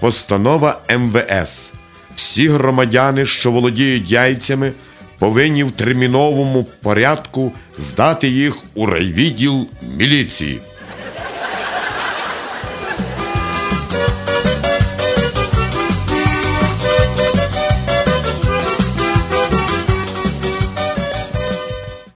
постанова МВС. Всі громадяни, що володіють яйцями, повинні в терміновому порядку здати їх у райвідділ міліції.